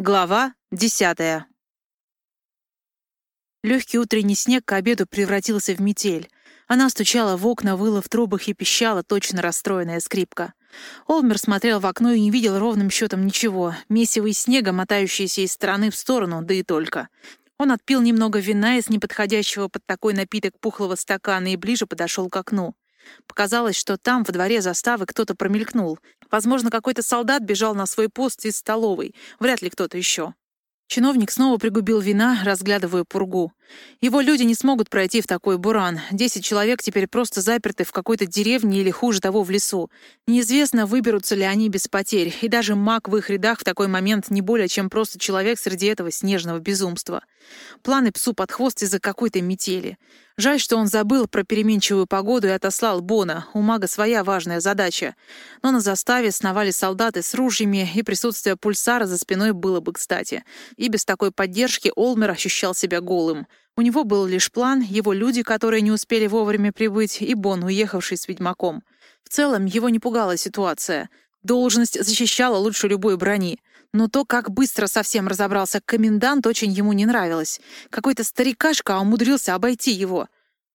Глава десятая. Легкий утренний снег к обеду превратился в метель. Она стучала в окна, выла в трубах и пищала точно расстроенная скрипка. Олмер смотрел в окно и не видел ровным счетом ничего. Месиво из снега, мотающиеся из стороны в сторону, да и только. Он отпил немного вина из неподходящего под такой напиток пухлого стакана и ближе подошел к окну. Показалось, что там, во дворе заставы, кто-то промелькнул. Возможно, какой-то солдат бежал на свой пост из столовой. Вряд ли кто-то еще. Чиновник снова пригубил вина, разглядывая пургу. Его люди не смогут пройти в такой буран. Десять человек теперь просто заперты в какой-то деревне или, хуже того, в лесу. Неизвестно, выберутся ли они без потерь, и даже маг в их рядах в такой момент не более чем просто человек среди этого снежного безумства. Планы псу под хвост из-за какой-то метели. Жаль, что он забыл про переменчивую погоду и отослал Бона. У мага своя важная задача. Но на заставе сновали солдаты с ружьями, и присутствие пульсара за спиной было бы кстати. И без такой поддержки Олмер ощущал себя голым. У него был лишь план, его люди, которые не успели вовремя прибыть, и Бон, уехавший с ведьмаком. В целом, его не пугала ситуация. Должность защищала лучше любой брони. Но то, как быстро совсем разобрался комендант, очень ему не нравилось. Какой-то старикашка умудрился обойти его.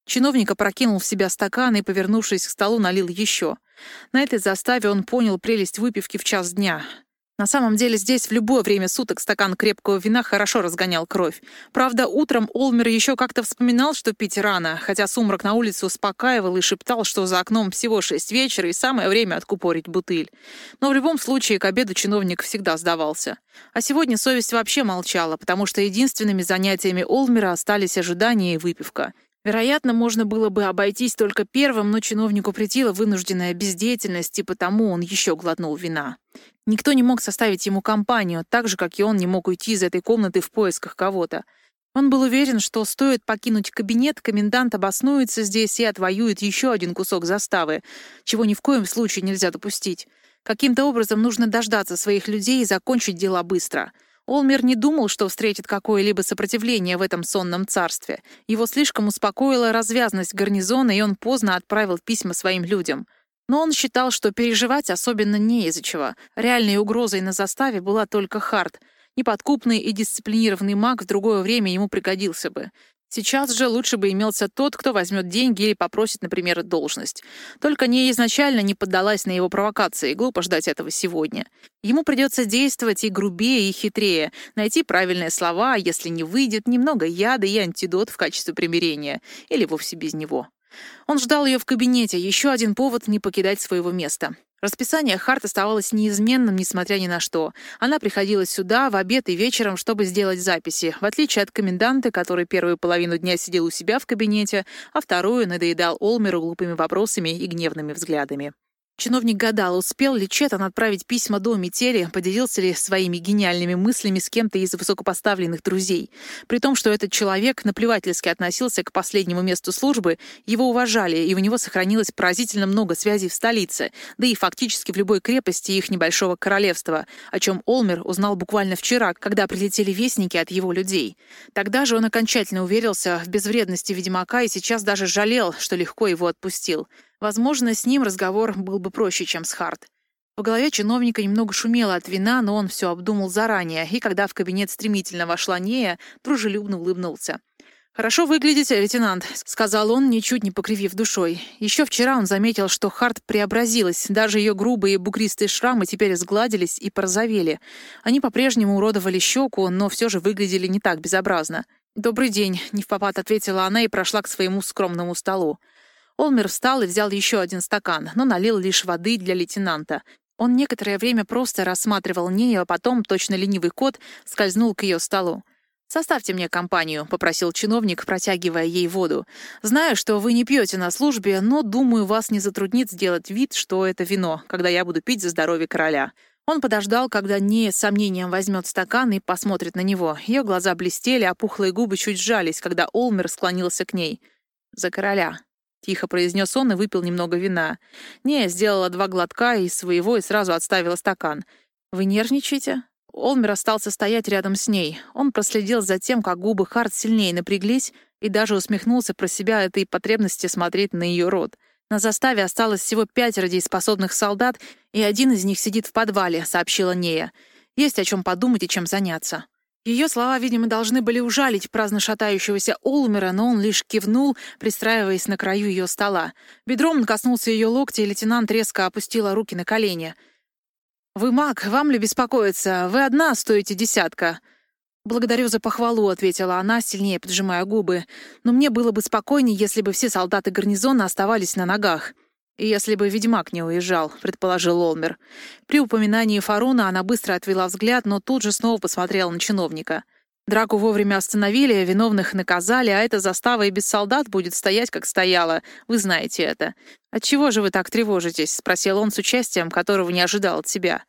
Чиновник опрокинул в себя стакан и, повернувшись к столу, налил еще. На этой заставе он понял прелесть выпивки в час дня. На самом деле здесь в любое время суток стакан крепкого вина хорошо разгонял кровь. Правда, утром Олмер еще как-то вспоминал, что пить рано, хотя сумрак на улице успокаивал и шептал, что за окном всего шесть вечера и самое время откупорить бутыль. Но в любом случае к обеду чиновник всегда сдавался. А сегодня совесть вообще молчала, потому что единственными занятиями Олмера остались ожидания и выпивка. Вероятно, можно было бы обойтись только первым, но чиновнику претила вынужденная бездеятельность, и потому он еще глотнул вина. Никто не мог составить ему компанию, так же, как и он не мог уйти из этой комнаты в поисках кого-то. Он был уверен, что стоит покинуть кабинет, комендант обоснуется здесь и отвоюет еще один кусок заставы, чего ни в коем случае нельзя допустить. Каким-то образом нужно дождаться своих людей и закончить дела быстро — Олмер не думал, что встретит какое-либо сопротивление в этом сонном царстве. Его слишком успокоила развязность гарнизона, и он поздно отправил письма своим людям. Но он считал, что переживать особенно не из-за чего. Реальной угрозой на заставе была только Харт. Неподкупный и дисциплинированный маг в другое время ему пригодился бы. Сейчас же лучше бы имелся тот, кто возьмет деньги или попросит, например, должность. Только не изначально не поддалась на его провокации, глупо ждать этого сегодня. Ему придется действовать и грубее, и хитрее, найти правильные слова, а если не выйдет, немного яда и антидот в качестве примирения, или вовсе без него. Он ждал ее в кабинете, еще один повод не покидать своего места. Расписание Харт оставалось неизменным, несмотря ни на что. Она приходила сюда в обед и вечером, чтобы сделать записи, в отличие от коменданта, который первую половину дня сидел у себя в кабинете, а вторую надоедал Олмеру глупыми вопросами и гневными взглядами. Чиновник гадал, успел ли Четан отправить письма до метели, поделился ли своими гениальными мыслями с кем-то из высокопоставленных друзей. При том, что этот человек наплевательски относился к последнему месту службы, его уважали, и у него сохранилось поразительно много связей в столице, да и фактически в любой крепости их небольшого королевства, о чем Олмер узнал буквально вчера, когда прилетели вестники от его людей. Тогда же он окончательно уверился в безвредности ведьмака и сейчас даже жалел, что легко его отпустил. Возможно, с ним разговор был бы проще, чем с Харт. В голове чиновника немного шумело от вина, но он все обдумал заранее, и когда в кабинет стремительно вошла Нея, дружелюбно улыбнулся. «Хорошо выглядите, лейтенант», — сказал он, ничуть не покривив душой. Еще вчера он заметил, что Харт преобразилась, даже ее грубые бугристые шрамы теперь сгладились и порозовели. Они по-прежнему уродовали щеку, но все же выглядели не так безобразно. «Добрый день», — не в попад ответила она и прошла к своему скромному столу. Олмер встал и взял еще один стакан, но налил лишь воды для лейтенанта. Он некоторое время просто рассматривал Нею, а потом, точно ленивый кот, скользнул к ее столу. «Составьте мне компанию», — попросил чиновник, протягивая ей воду. «Знаю, что вы не пьете на службе, но, думаю, вас не затруднит сделать вид, что это вино, когда я буду пить за здоровье короля». Он подождал, когда Нея с сомнением возьмет стакан и посмотрит на него. Ее глаза блестели, а пухлые губы чуть сжались, когда Олмер склонился к ней. «За короля», Тихо произнес он и выпил немного вина. Не, сделала два глотка из своего и сразу отставила стакан. «Вы нервничаете?» Олмер остался стоять рядом с ней. Он проследил за тем, как губы Харт сильнее напряглись, и даже усмехнулся про себя этой потребности смотреть на ее рот. На заставе осталось всего пятеро дееспособных солдат, и один из них сидит в подвале, сообщила Нея. Есть о чем подумать и чем заняться. Ее слова, видимо, должны были ужалить праздно шатающегося Олмера, но он лишь кивнул, пристраиваясь на краю ее стола. Бедром он коснулся ее локтя, и лейтенант резко опустила руки на колени. «Вы маг, вам ли беспокоиться? Вы одна стоите десятка». «Благодарю за похвалу», — ответила она, сильнее поджимая губы. «Но мне было бы спокойнее, если бы все солдаты гарнизона оставались на ногах». «Если бы ведьмак не уезжал», — предположил Олмер. При упоминании Фаруна она быстро отвела взгляд, но тут же снова посмотрела на чиновника. Драку вовремя остановили, виновных наказали, а эта застава и без солдат будет стоять, как стояла. Вы знаете это. «Отчего же вы так тревожитесь?» — спросил он с участием, которого не ожидал от себя.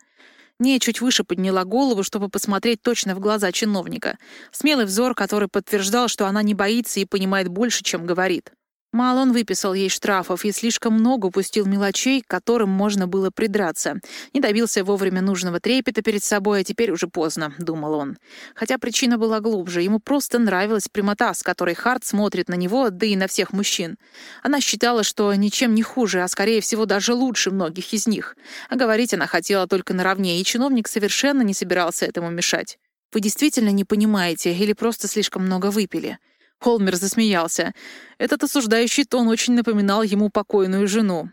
Не чуть выше подняла голову, чтобы посмотреть точно в глаза чиновника. Смелый взор, который подтверждал, что она не боится и понимает больше, чем говорит. Мало он выписал ей штрафов и слишком много упустил мелочей, к которым можно было придраться. Не добился вовремя нужного трепета перед собой, а теперь уже поздно, — думал он. Хотя причина была глубже. Ему просто нравилась прямота, с которой Харт смотрит на него, да и на всех мужчин. Она считала, что ничем не хуже, а скорее всего даже лучше многих из них. А говорить она хотела только наравне, и чиновник совершенно не собирался этому мешать. «Вы действительно не понимаете или просто слишком много выпили?» Холмер засмеялся. Этот осуждающий тон очень напоминал ему покойную жену.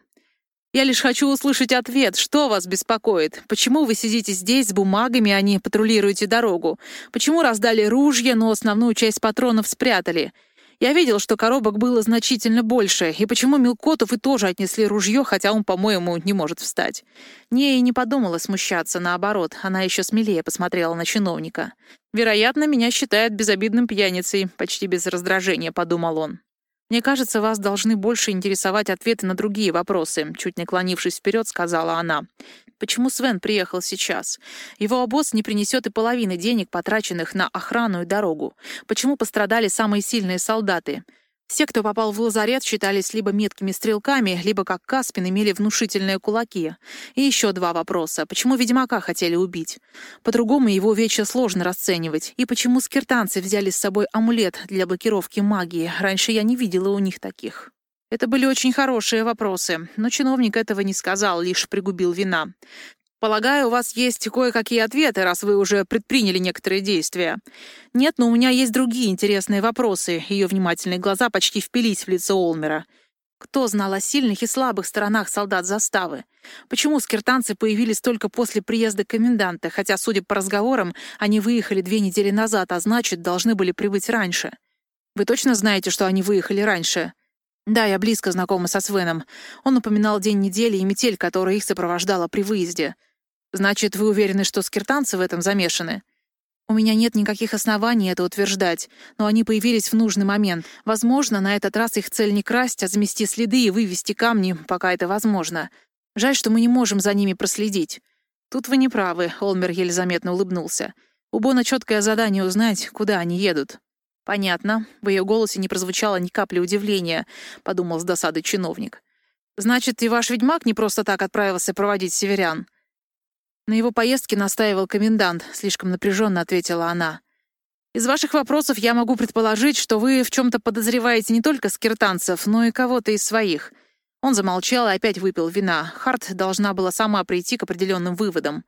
«Я лишь хочу услышать ответ. Что вас беспокоит? Почему вы сидите здесь с бумагами, а не патрулируете дорогу? Почему раздали ружья, но основную часть патронов спрятали? Я видел, что коробок было значительно больше, и почему Милкотов и тоже отнесли ружье, хотя он, по-моему, не может встать. Не и не подумала смущаться, наоборот, она еще смелее посмотрела на чиновника. «Вероятно, меня считают безобидным пьяницей», — почти без раздражения подумал он. «Мне кажется, вас должны больше интересовать ответы на другие вопросы», — чуть наклонившись вперед, сказала она. «Почему Свен приехал сейчас? Его обоз не принесет и половины денег, потраченных на охрану и дорогу. Почему пострадали самые сильные солдаты? Все, кто попал в лазарет, считались либо меткими стрелками, либо, как Каспин, имели внушительные кулаки. И еще два вопроса. Почему Ведьмака хотели убить? По-другому его вече сложно расценивать. И почему скиртанцы взяли с собой амулет для блокировки магии? Раньше я не видела у них таких. Это были очень хорошие вопросы, но чиновник этого не сказал, лишь пригубил вина. Полагаю, у вас есть кое-какие ответы, раз вы уже предприняли некоторые действия. Нет, но у меня есть другие интересные вопросы. Ее внимательные глаза почти впились в лицо Олмера. Кто знал о сильных и слабых сторонах солдат заставы? Почему скиртанцы появились только после приезда коменданта, хотя, судя по разговорам, они выехали две недели назад, а значит, должны были прибыть раньше? Вы точно знаете, что они выехали раньше? Да, я близко знакома со Свеном. Он упоминал день недели и метель, которая их сопровождала при выезде. Значит, вы уверены, что скиртанцы в этом замешаны? У меня нет никаких оснований это утверждать, но они появились в нужный момент. Возможно, на этот раз их цель не красть, а замести следы и вывести камни, пока это возможно. Жаль, что мы не можем за ними проследить. Тут вы не правы, Олмер еле заметно улыбнулся. У Бона четкое задание узнать, куда они едут. Понятно. В ее голосе не прозвучало ни капли удивления, подумал с досадой чиновник. Значит, и ваш ведьмак не просто так отправился проводить северян. На его поездке настаивал комендант, слишком напряженно ответила она. Из ваших вопросов я могу предположить, что вы в чем-то подозреваете не только скиртанцев, но и кого-то из своих. Он замолчал и опять выпил вина. Харт должна была сама прийти к определенным выводам.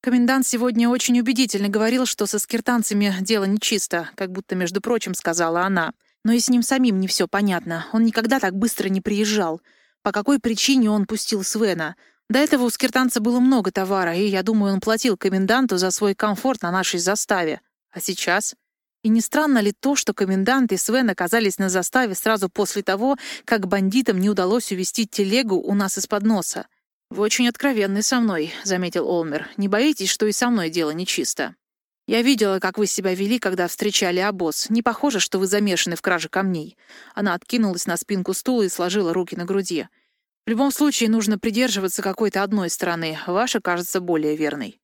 Комендант сегодня очень убедительно говорил, что со скиртанцами дело нечисто, как будто, между прочим, сказала она. Но и с ним самим не все понятно. Он никогда так быстро не приезжал. По какой причине он пустил Свена? До этого у скиртанца было много товара, и, я думаю, он платил коменданту за свой комфорт на нашей заставе. А сейчас? И не странно ли то, что комендант и Свен оказались на заставе сразу после того, как бандитам не удалось увести телегу у нас из-под носа? «Вы очень откровенны со мной», — заметил Олмер. «Не боитесь, что и со мной дело нечисто?» «Я видела, как вы себя вели, когда встречали обоз. Не похоже, что вы замешаны в краже камней». Она откинулась на спинку стула и сложила руки на груди. В любом случае нужно придерживаться какой-то одной стороны, ваша кажется более верной.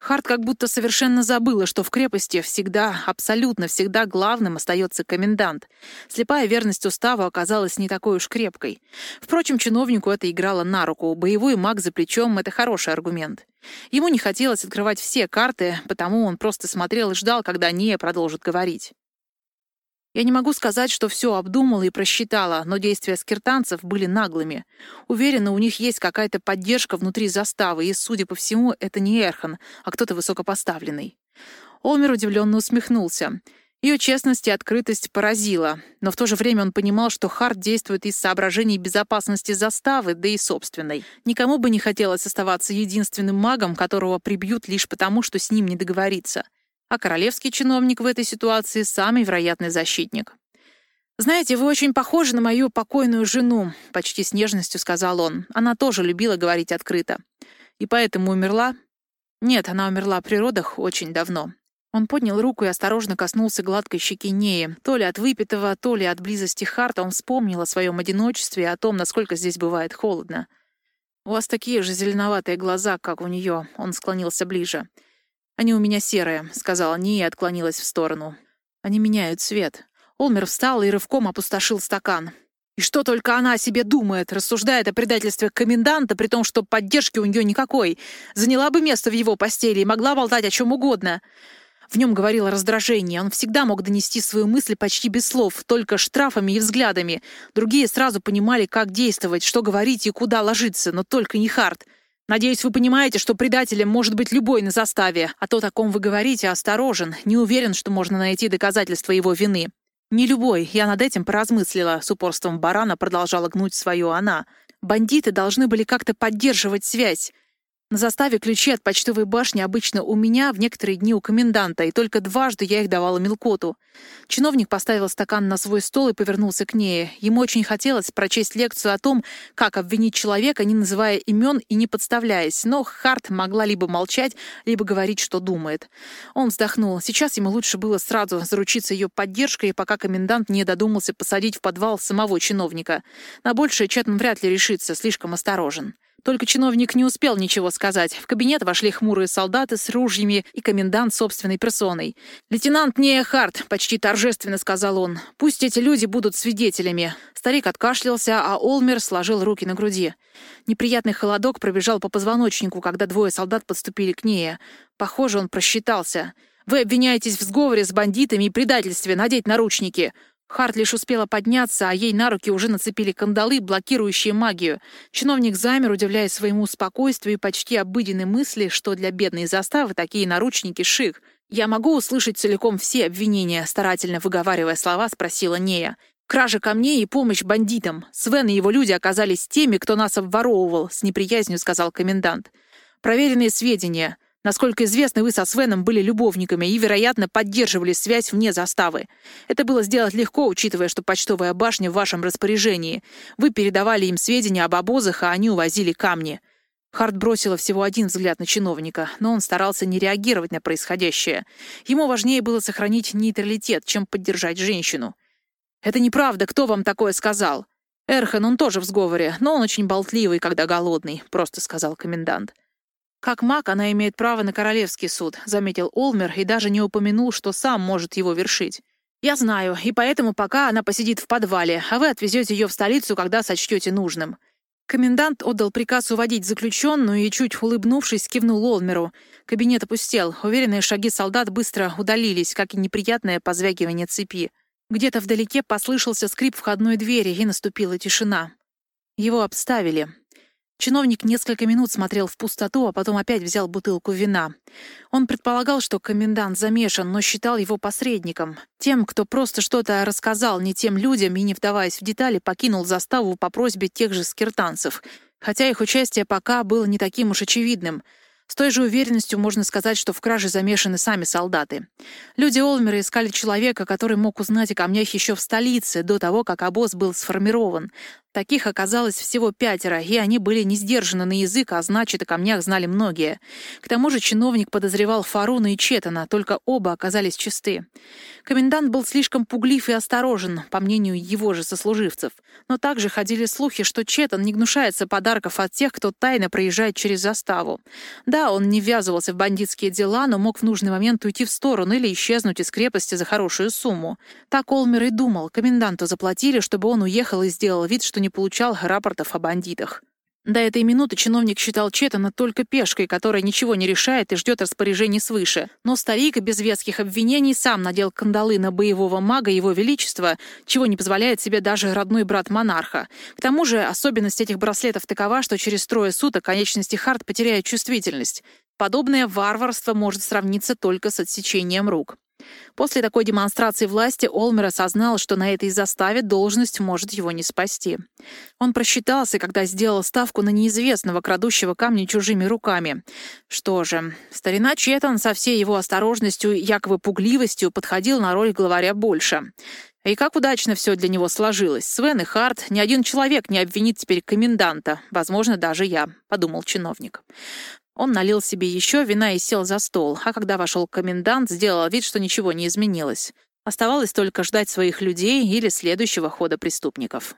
Харт как будто совершенно забыла, что в крепости всегда, абсолютно всегда главным остается комендант. Слепая верность уставу оказалась не такой уж крепкой. Впрочем, чиновнику это играло на руку. Боевой маг за плечом — это хороший аргумент. Ему не хотелось открывать все карты, потому он просто смотрел и ждал, когда Ния продолжит говорить. Я не могу сказать, что все обдумала и просчитала, но действия скиртанцев были наглыми. Уверена, у них есть какая-то поддержка внутри заставы, и, судя по всему, это не Эрхан, а кто-то высокопоставленный. Олмер удивленно усмехнулся. Ее честность и открытость поразила, но в то же время он понимал, что Харт действует из соображений безопасности заставы, да и собственной. Никому бы не хотелось оставаться единственным магом, которого прибьют лишь потому, что с ним не договориться а королевский чиновник в этой ситуации — самый вероятный защитник. «Знаете, вы очень похожи на мою покойную жену», — почти с нежностью сказал он. Она тоже любила говорить открыто. «И поэтому умерла?» «Нет, она умерла при родах очень давно». Он поднял руку и осторожно коснулся гладкой щеки Неи. То ли от выпитого, то ли от близости Харта он вспомнил о своем одиночестве и о том, насколько здесь бывает холодно. «У вас такие же зеленоватые глаза, как у нее», — он склонился ближе. «Они у меня серые», — сказала Ния и отклонилась в сторону. «Они меняют цвет». Олмер встал и рывком опустошил стакан. «И что только она о себе думает, рассуждает о предательстве коменданта, при том, что поддержки у нее никакой. Заняла бы место в его постели и могла болтать о чем угодно». В нем говорило раздражение. Он всегда мог донести свою мысль почти без слов, только штрафами и взглядами. Другие сразу понимали, как действовать, что говорить и куда ложиться, но только не Харт. Надеюсь, вы понимаете, что предателем может быть любой на заставе, а то, о ком вы говорите, осторожен, не уверен, что можно найти доказательства его вины. Не любой, я над этим поразмыслила, с упорством барана продолжала гнуть свое она. Бандиты должны были как-то поддерживать связь. На заставе ключи от почтовой башни обычно у меня, в некоторые дни у коменданта, и только дважды я их давала Мелкоту. Чиновник поставил стакан на свой стол и повернулся к ней. Ему очень хотелось прочесть лекцию о том, как обвинить человека, не называя имен и не подставляясь, но Харт могла либо молчать, либо говорить, что думает. Он вздохнул. Сейчас ему лучше было сразу заручиться ее поддержкой, пока комендант не додумался посадить в подвал самого чиновника. На большее Чатман вряд ли решится, слишком осторожен. Только чиновник не успел ничего сказать. В кабинет вошли хмурые солдаты с ружьями и комендант собственной персоной. «Лейтенант Нея Харт», — почти торжественно сказал он, — «пусть эти люди будут свидетелями». Старик откашлялся, а Олмер сложил руки на груди. Неприятный холодок пробежал по позвоночнику, когда двое солдат подступили к Нея. Похоже, он просчитался. «Вы обвиняетесь в сговоре с бандитами и предательстве. Надеть наручники!» Харт лишь успела подняться, а ей на руки уже нацепили кандалы, блокирующие магию. Чиновник замер, удивляясь своему спокойствию и почти обыденной мысли, что для бедной заставы такие наручники — шик. «Я могу услышать целиком все обвинения», — старательно выговаривая слова, спросила Нея. «Кража камней и помощь бандитам. Свен и его люди оказались теми, кто нас обворовывал», — с неприязнью сказал комендант. «Проверенные сведения. Насколько известно, вы со Свеном были любовниками и, вероятно, поддерживали связь вне заставы. Это было сделать легко, учитывая, что почтовая башня в вашем распоряжении. Вы передавали им сведения об обозах, а они увозили камни. Харт бросила всего один взгляд на чиновника, но он старался не реагировать на происходящее. Ему важнее было сохранить нейтралитет, чем поддержать женщину. «Это неправда, кто вам такое сказал?» «Эрхан, он тоже в сговоре, но он очень болтливый, когда голодный», — просто сказал комендант. «Как маг она имеет право на королевский суд», — заметил Олмер и даже не упомянул, что сам может его вершить. «Я знаю, и поэтому пока она посидит в подвале, а вы отвезете ее в столицу, когда сочтете нужным». Комендант отдал приказ уводить заключенную и, чуть улыбнувшись, кивнул Олмеру. Кабинет опустел. Уверенные шаги солдат быстро удалились, как и неприятное позвякивание цепи. Где-то вдалеке послышался скрип входной двери, и наступила тишина. Его обставили. Чиновник несколько минут смотрел в пустоту, а потом опять взял бутылку вина. Он предполагал, что комендант замешан, но считал его посредником. Тем, кто просто что-то рассказал не тем людям и, не вдаваясь в детали, покинул заставу по просьбе тех же скиртанцев. Хотя их участие пока было не таким уж очевидным — с той же уверенностью можно сказать, что в краже замешаны сами солдаты. Люди Олмера искали человека, который мог узнать о камнях еще в столице, до того, как обоз был сформирован. Таких оказалось всего пятеро, и они были не сдержаны на язык, а значит, о камнях знали многие. К тому же чиновник подозревал Фаруна и Четана, только оба оказались чисты. Комендант был слишком пуглив и осторожен, по мнению его же сослуживцев. Но также ходили слухи, что Четан не гнушается подарков от тех, кто тайно проезжает через заставу. Да, он не ввязывался в бандитские дела, но мог в нужный момент уйти в сторону или исчезнуть из крепости за хорошую сумму. Так Олмер и думал. Коменданту заплатили, чтобы он уехал и сделал вид, что не получал рапортов о бандитах. До этой минуты чиновник считал Четана только пешкой, которая ничего не решает и ждет распоряжений свыше. Но старик без веских обвинений сам надел кандалы на боевого мага Его Величества, чего не позволяет себе даже родной брат монарха. К тому же особенность этих браслетов такова, что через трое суток конечности Харт потеряют чувствительность. Подобное варварство может сравниться только с отсечением рук. После такой демонстрации власти Олмер осознал, что на этой заставе должность может его не спасти. Он просчитался, когда сделал ставку на неизвестного, крадущего камни чужими руками. Что же, старина Четон со всей его осторожностью и якобы пугливостью подходил на роль главаря больше. И как удачно все для него сложилось. Свен и Харт, ни один человек не обвинит теперь коменданта, возможно, даже я, подумал чиновник. Он налил себе еще вина и сел за стол, а когда вошел комендант, сделал вид, что ничего не изменилось. Оставалось только ждать своих людей или следующего хода преступников.